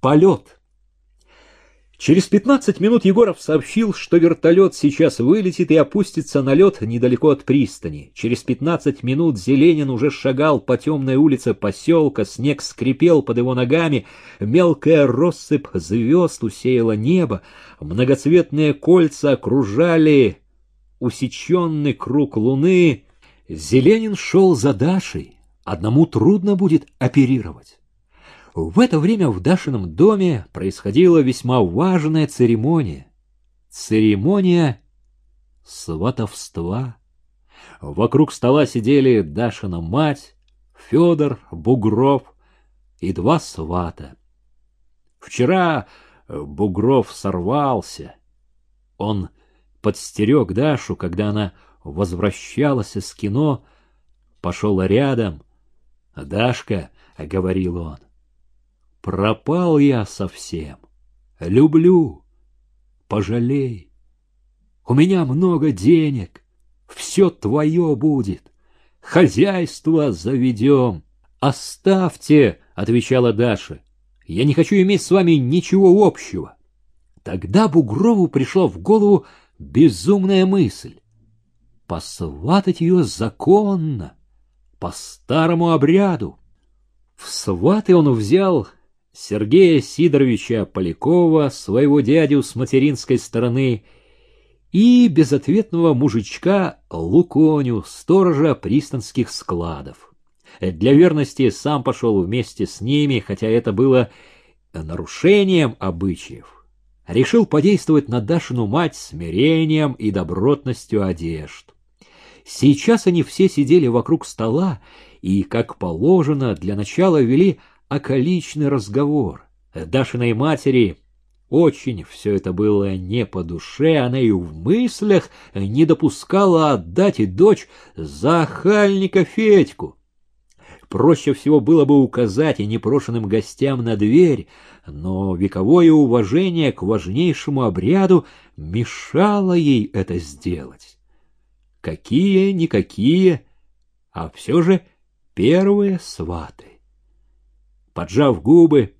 Полет. Через пятнадцать минут Егоров сообщил, что вертолет сейчас вылетит и опустится на лед недалеко от пристани. Через пятнадцать минут Зеленин уже шагал по темной улице поселка, снег скрипел под его ногами, мелкая россыпь звезд усеяла небо, многоцветные кольца окружали усеченный круг луны. Зеленин шел за Дашей, одному трудно будет оперировать. В это время в Дашином доме происходила весьма важная церемония. Церемония сватовства. Вокруг стола сидели Дашина мать, Федор, Бугров и два свата. Вчера Бугров сорвался. Он подстерег Дашу, когда она возвращалась из кино, пошел рядом. «Дашка», — говорил он, Пропал я совсем. Люблю. Пожалей. У меня много денег. Все твое будет. Хозяйство заведем. Оставьте, отвечала Даша. Я не хочу иметь с вами ничего общего. Тогда Бугрову пришла в голову безумная мысль. Посватать ее законно, по старому обряду. В сваты он взял Сергея Сидоровича Полякова, своего дядю с материнской стороны, и безответного мужичка Луконю, сторожа пристанских складов. Для верности сам пошел вместе с ними, хотя это было нарушением обычаев. Решил подействовать на Дашину мать смирением и добротностью одежд. Сейчас они все сидели вокруг стола и, как положено, для начала вели околичный разговор. Дашиной матери очень все это было не по душе, она и в мыслях не допускала отдать дочь за хальника Федьку. Проще всего было бы указать и непрошенным гостям на дверь, но вековое уважение к важнейшему обряду мешало ей это сделать. Какие-никакие, а все же первые сваты. Поджав губы,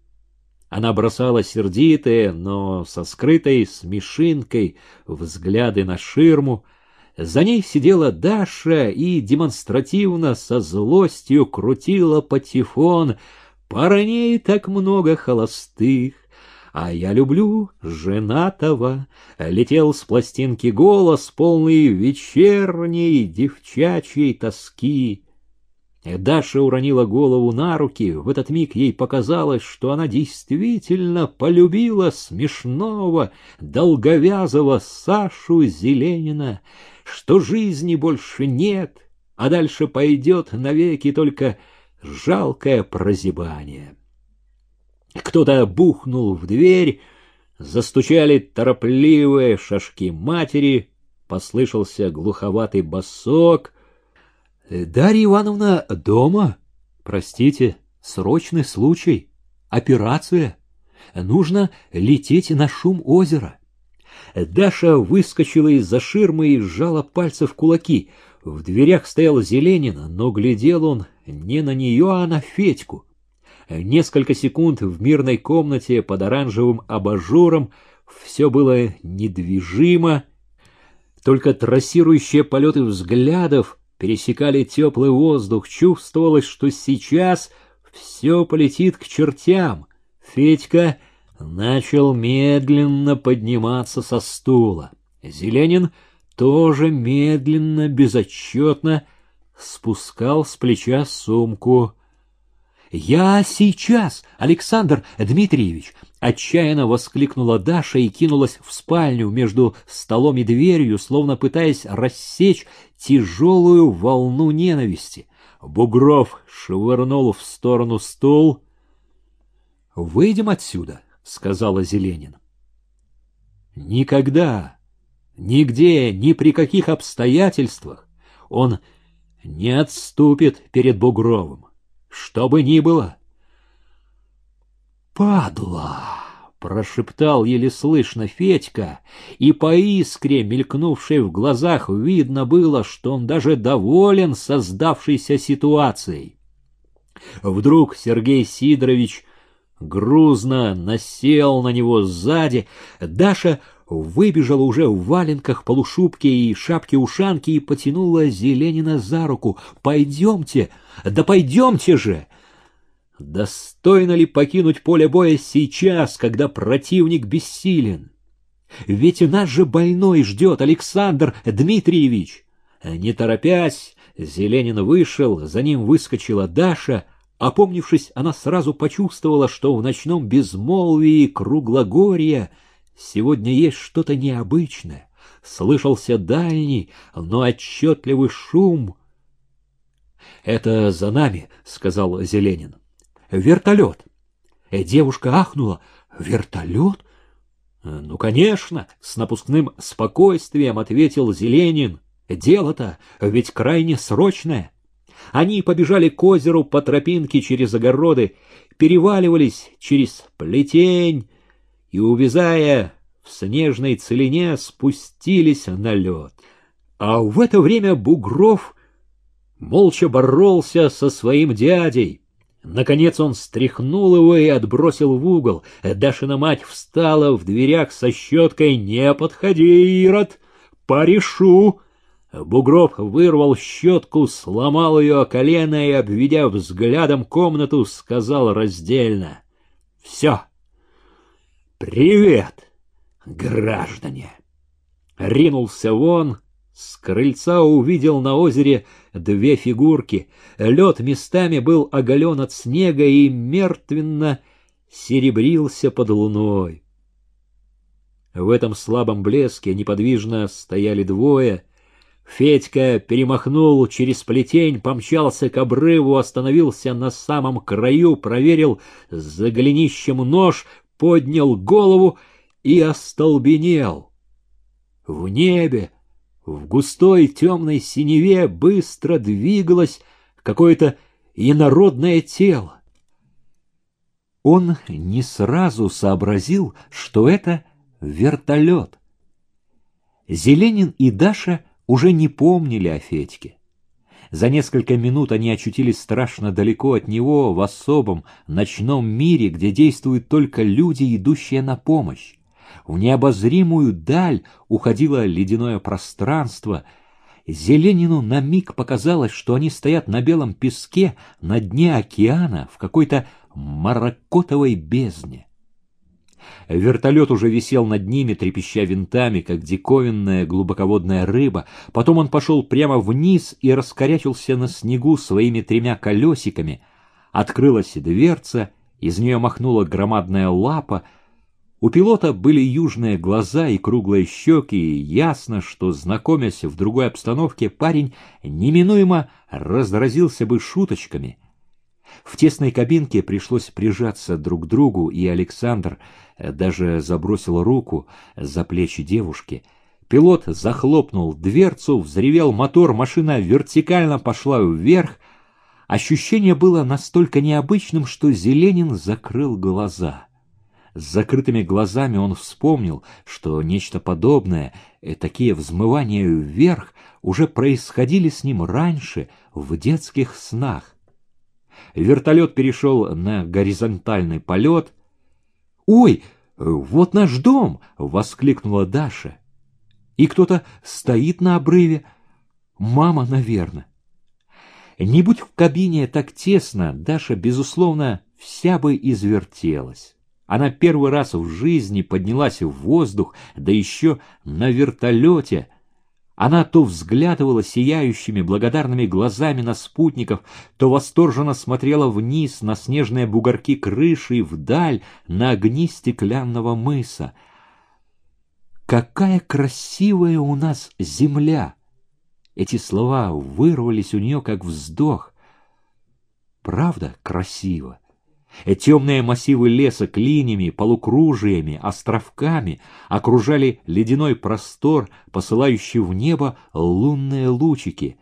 она бросала сердитые, но со скрытой смешинкой взгляды на ширму. За ней сидела Даша и демонстративно со злостью крутила патефон. Парней так много холостых, а я люблю женатого. Летел с пластинки голос, полный вечерней девчачьей тоски. Даша уронила голову на руки. В этот миг ей показалось, что она действительно полюбила смешного, долговязого Сашу Зеленина, что жизни больше нет, а дальше пойдет навеки только жалкое прозябание. Кто-то бухнул в дверь, застучали торопливые шажки матери, послышался глуховатый басок — Дарья Ивановна дома? Простите, срочный случай. Операция. Нужно лететь на шум озера. Даша выскочила из-за ширмы и сжала пальцы в кулаки. В дверях стоял Зеленин, но глядел он не на нее, а на Федьку. Несколько секунд в мирной комнате под оранжевым абажуром все было недвижимо, только трассирующие полеты взглядов пересекали теплый воздух, чувствовалось, что сейчас все полетит к чертям. Федька начал медленно подниматься со стула. Зеленин тоже медленно, безотчетно спускал с плеча сумку. «Я сейчас, Александр Дмитриевич!» Отчаянно воскликнула Даша и кинулась в спальню между столом и дверью, словно пытаясь рассечь тяжелую волну ненависти. Бугров швырнул в сторону стул. «Выйдем отсюда», — сказала Зеленин. «Никогда, нигде, ни при каких обстоятельствах он не отступит перед Бугровым, что бы ни было». «Падла!» — прошептал еле слышно Федька, и по искре, мелькнувшей в глазах, видно было, что он даже доволен создавшейся ситуацией. Вдруг Сергей Сидорович грузно насел на него сзади. Даша выбежала уже в валенках, полушубке и шапке-ушанке и потянула Зеленина за руку. «Пойдемте! Да пойдемте же!» Достойно ли покинуть поле боя сейчас, когда противник бессилен? Ведь нас же больной ждет Александр Дмитриевич. Не торопясь, Зеленин вышел, за ним выскочила Даша. Опомнившись, она сразу почувствовала, что в ночном безмолвии круглогорья сегодня есть что-то необычное. Слышался дальний, но отчетливый шум. — Это за нами, — сказал Зеленин. — Вертолет. Девушка ахнула. — Вертолет? Э, ну, конечно, с напускным спокойствием ответил Зеленин. Дело-то ведь крайне срочное. Они побежали к озеру по тропинке через огороды, переваливались через плетень и, увязая в снежной целине, спустились на лед. А в это время Бугров молча боролся со своим дядей. Наконец он стряхнул его и отбросил в угол. Дашина мать встала в дверях со щеткой «Не подходи, Ирод! Порешу!» Бугров вырвал щетку, сломал ее о колено и, обведя взглядом комнату, сказал раздельно «Все! Привет, граждане!» Ринулся вон, с крыльца увидел на озере две фигурки. Лед местами был оголен от снега и мертвенно серебрился под луной. В этом слабом блеске неподвижно стояли двое. Федька перемахнул через плетень, помчался к обрыву, остановился на самом краю, проверил за голенищем нож, поднял голову и остолбенел. В небе в густой темной синеве быстро двигалось какое-то инородное тело. Он не сразу сообразил, что это вертолет. Зеленин и Даша уже не помнили о Федьке. За несколько минут они очутились страшно далеко от него, в особом ночном мире, где действуют только люди, идущие на помощь. В необозримую даль уходило ледяное пространство. Зеленину на миг показалось, что они стоят на белом песке на дне океана в какой-то маракотовой бездне. Вертолет уже висел над ними, трепеща винтами, как диковинная глубоководная рыба. Потом он пошел прямо вниз и раскорячился на снегу своими тремя колесиками. Открылась дверца, из нее махнула громадная лапа — у пилота были южные глаза и круглые щеки, и ясно, что, знакомясь в другой обстановке, парень неминуемо разразился бы шуточками. В тесной кабинке пришлось прижаться друг к другу, и Александр даже забросил руку за плечи девушки. Пилот захлопнул дверцу, взревел мотор, машина вертикально пошла вверх. Ощущение было настолько необычным, что Зеленин закрыл глаза — с закрытыми глазами он вспомнил, что нечто подобное, и э, такие взмывания вверх, уже происходили с ним раньше, в детских снах. Вертолет перешел на горизонтальный полет. «Ой, вот наш дом!» — воскликнула Даша. «И кто-то стоит на обрыве. Мама, наверное». Не будь в кабине так тесно, Даша, безусловно, вся бы извертелась. Она первый раз в жизни поднялась в воздух, да еще на вертолете. Она то взглядывала сияющими благодарными глазами на спутников, то восторженно смотрела вниз на снежные бугорки крыши и вдаль на огни стеклянного мыса. «Какая красивая у нас земля!» Эти слова вырвались у нее как вздох. «Правда красиво?» Темные массивы леса клинями, полукружиями, островками окружали ледяной простор, посылающий в небо лунные лучики.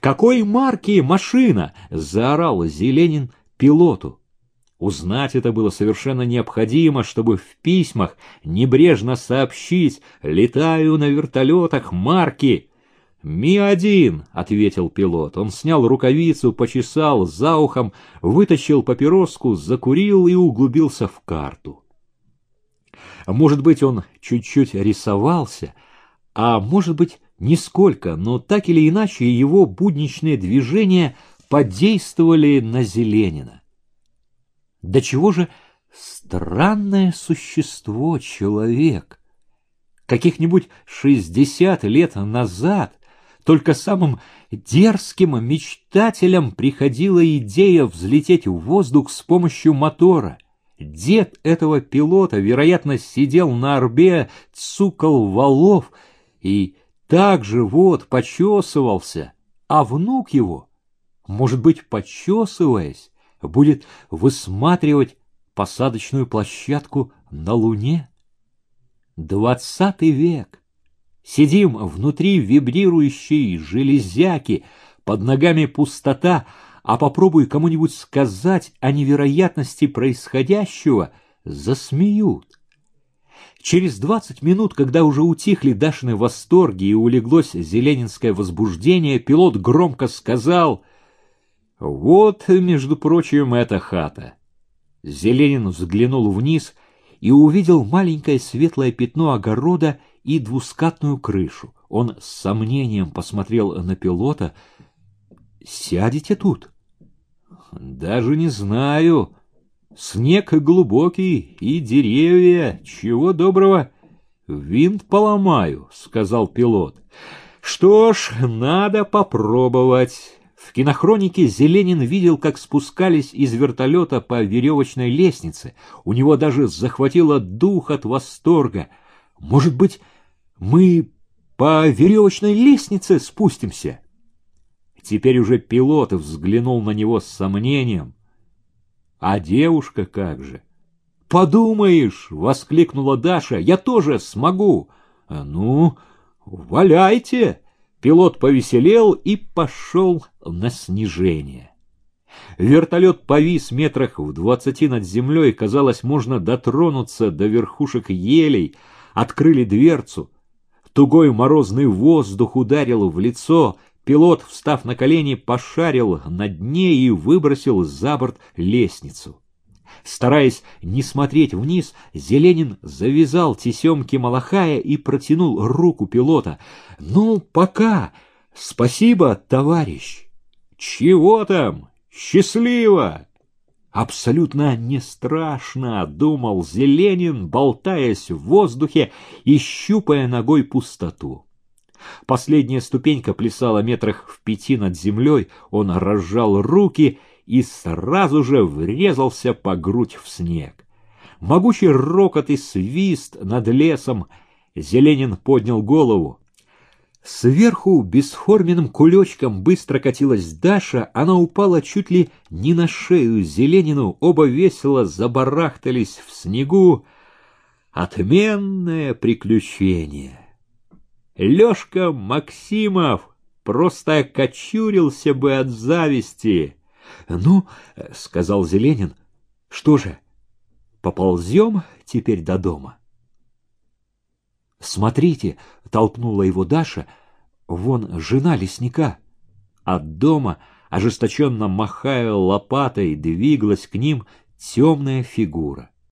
«Какой марки машина?» — заорал Зеленин пилоту. Узнать это было совершенно необходимо, чтобы в письмах небрежно сообщить «Летаю на вертолетах марки». «Ми-один», — ответил пилот. Он снял рукавицу, почесал за ухом, вытащил папироску, закурил и углубился в карту. Может быть, он чуть-чуть рисовался, а может быть, нисколько, но так или иначе его будничные движения подействовали на Зеленина. До чего же странное существо человек. Каких-нибудь шестьдесят лет назад только самым дерзким мечтателям приходила идея взлететь в воздух с помощью мотора. Дед этого пилота, вероятно, сидел на орбе, цукал валов и также вот почесывался, а внук его, может быть, почесываясь, будет высматривать посадочную площадку на Луне? Двадцатый век. Сидим внутри вибрирующей железяки, под ногами пустота, а попробуй кому-нибудь сказать о невероятности происходящего, засмеют. Через двадцать минут, когда уже утихли Дашины восторги и улеглось зеленинское возбуждение, пилот громко сказал «Вот, между прочим, эта хата». Зеленин взглянул вниз и увидел маленькое светлое пятно огорода и двускатную крышу. Он с сомнением посмотрел на пилота. «Сядете тут?» «Даже не знаю. Снег глубокий и деревья. Чего доброго? Винт поломаю», — сказал пилот. «Что ж, надо попробовать». В кинохронике Зеленин видел, как спускались из вертолета по веревочной лестнице. У него даже захватило дух от восторга. Может быть, мы по веревочной лестнице спустимся? Теперь уже пилот взглянул на него с сомнением. А девушка как же? «Подумаешь!» — воскликнула Даша. «Я тоже смогу!» «Ну, валяйте!» Пилот повеселел и пошел на снижение. Вертолет повис метрах в двадцати над землей, казалось, можно дотронуться до верхушек елей, открыли дверцу. Тугой морозный воздух ударил в лицо, пилот, встав на колени, пошарил на дне и выбросил за борт лестницу. Стараясь не смотреть вниз, Зеленин завязал тесемки Малахая и протянул руку пилота. «Ну, пока! Спасибо, товарищ!» «Чего там? Счастливо!» «Абсолютно не страшно», — думал Зеленин, болтаясь в воздухе и щупая ногой пустоту. Последняя ступенька плясала метрах в пяти над землей, он разжал руки и сразу же врезался по грудь в снег. Могучий рокот и свист над лесом. Зеленин поднял голову. Сверху бесформенным кулечком быстро катилась Даша, она упала чуть ли не на шею Зеленину, оба весело забарахтались в снегу. Отменное приключение. Лёшка Максимов просто кочурился бы от зависти. «Ну, — сказал Зеленин, — что же, поползем теперь до дома?» «Смотрите!» — толкнула его Даша. «Вон жена лесника!» От дома, ожесточенно махая лопатой, двигалась к ним темная фигура.